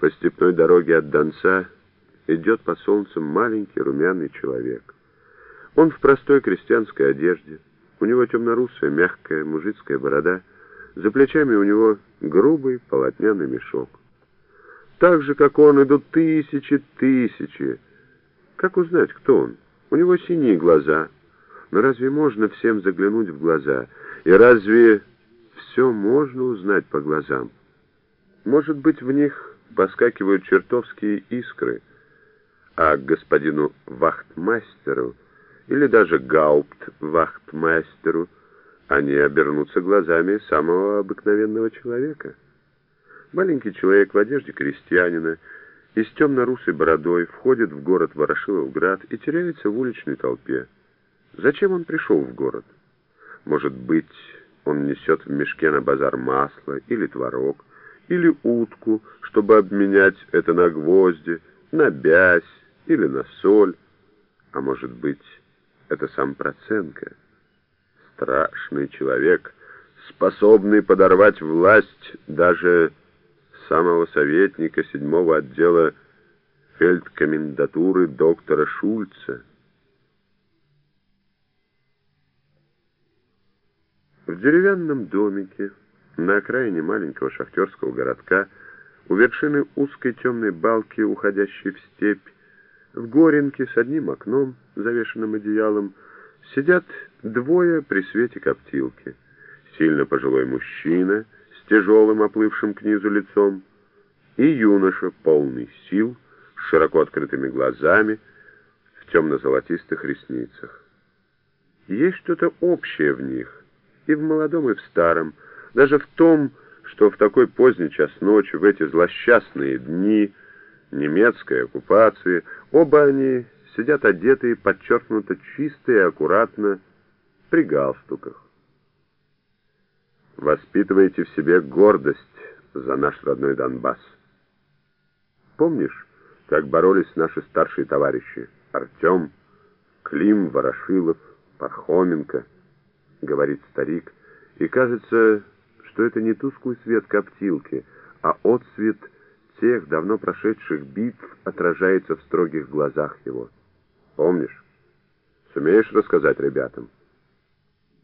По степной дороге от Донца идет по солнцу маленький румяный человек. Он в простой крестьянской одежде, у него темно-русая, мягкая мужицкая борода, за плечами у него грубый полотняный мешок. Так же, как он, идут тысячи, тысячи. Как узнать, кто он? У него синие глаза. Но разве можно всем заглянуть в глаза? И разве все можно узнать по глазам? Может быть, в них поскакивают чертовские искры, а к господину вахтмастеру или даже гауптвахтмастеру они обернутся глазами самого обыкновенного человека. Маленький человек в одежде крестьянина и с темно-русой бородой входит в город Ворошиловград и теряется в уличной толпе. Зачем он пришел в город? Может быть, он несет в мешке на базар масло или творог, или утку, чтобы обменять это на гвозди, на бязь или на соль. А может быть, это сам Проценко? Страшный человек, способный подорвать власть даже самого советника седьмого отдела фельдкомендатуры доктора Шульца. В деревянном домике на окраине маленького шахтерского городка, у вершины узкой темной балки, уходящей в степь, в горенке с одним окном, завешенным одеялом, сидят двое при свете коптилки. Сильно пожилой мужчина — тяжелым, оплывшим к низу лицом, и юноша, полный сил, с широко открытыми глазами, в темно-золотистых ресницах. Есть что-то общее в них, и в молодом, и в старом, даже в том, что в такой поздний час ночи, в эти злосчастные дни немецкой оккупации, оба они сидят одетые, подчеркнуто чисто и аккуратно, при галстуках воспитываете в себе гордость за наш родной Донбасс. Помнишь, как боролись наши старшие товарищи Артем, Клим, Ворошилов, Пархоменко, говорит старик, и кажется, что это не тусклый свет коптилки, а отсвет тех давно прошедших битв отражается в строгих глазах его. Помнишь? Сумеешь рассказать ребятам?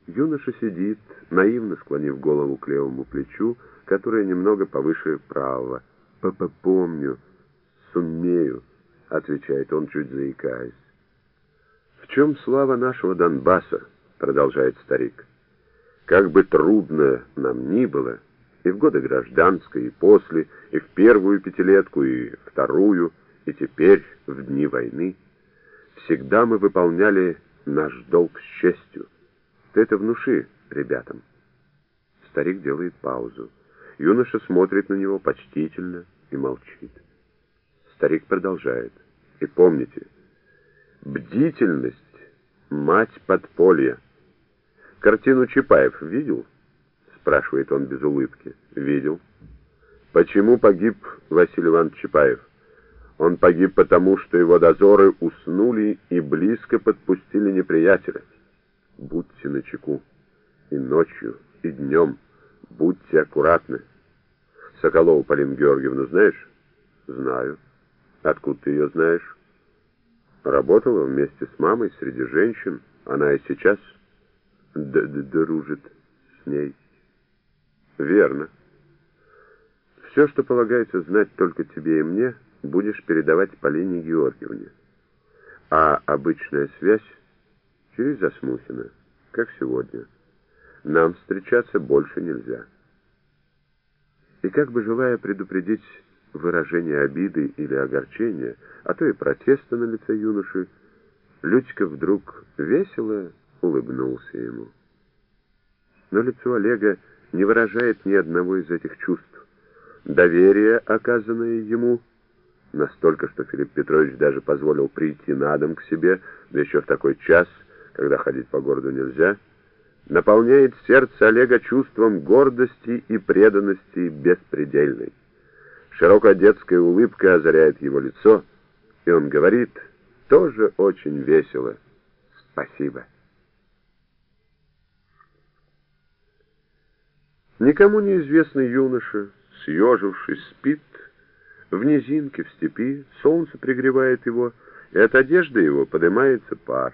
Юноша сидит, наивно склонив голову к левому плечу, которое немного повыше правого. «Папа, помню, сумею», — отвечает он, чуть заикаясь. «В чем слава нашего Донбасса?» — продолжает старик. «Как бы трудно нам ни было, и в годы гражданской, и после, и в первую пятилетку, и вторую, и теперь, в дни войны, всегда мы выполняли наш долг с честью. Ты это внуши ребятам. Старик делает паузу. Юноша смотрит на него почтительно и молчит. Старик продолжает. И помните, бдительность — мать подполья. Картину Чапаев видел? Спрашивает он без улыбки. Видел. Почему погиб Василий Иванович Чапаев? Он погиб потому, что его дозоры уснули и близко подпустили неприятеля. Будьте начеку. И ночью, и днем. Будьте аккуратны. Соколову Полину Георгиевну знаешь? Знаю. Откуда ты ее знаешь? Работала вместе с мамой среди женщин. Она и сейчас д -д дружит с ней. Верно. Все, что полагается знать только тебе и мне, будешь передавать Полине Георгиевне. А обычная связь через Засмухина, как сегодня. Нам встречаться больше нельзя. И как бы желая предупредить выражение обиды или огорчения, а то и протеста на лице юноши, Людька вдруг весело улыбнулся ему. Но лицо Олега не выражает ни одного из этих чувств. Доверие, оказанное ему, настолько, что Филипп Петрович даже позволил прийти на дом к себе, да еще в такой час — когда ходить по городу нельзя, наполняет сердце Олега чувством гордости и преданности беспредельной. Широкая детская улыбка озаряет его лицо, и он говорит, тоже очень весело, «Спасибо». Никому неизвестный юноша, съежившись, спит В низинке, в степи солнце пригревает его, и от одежды его поднимается пар.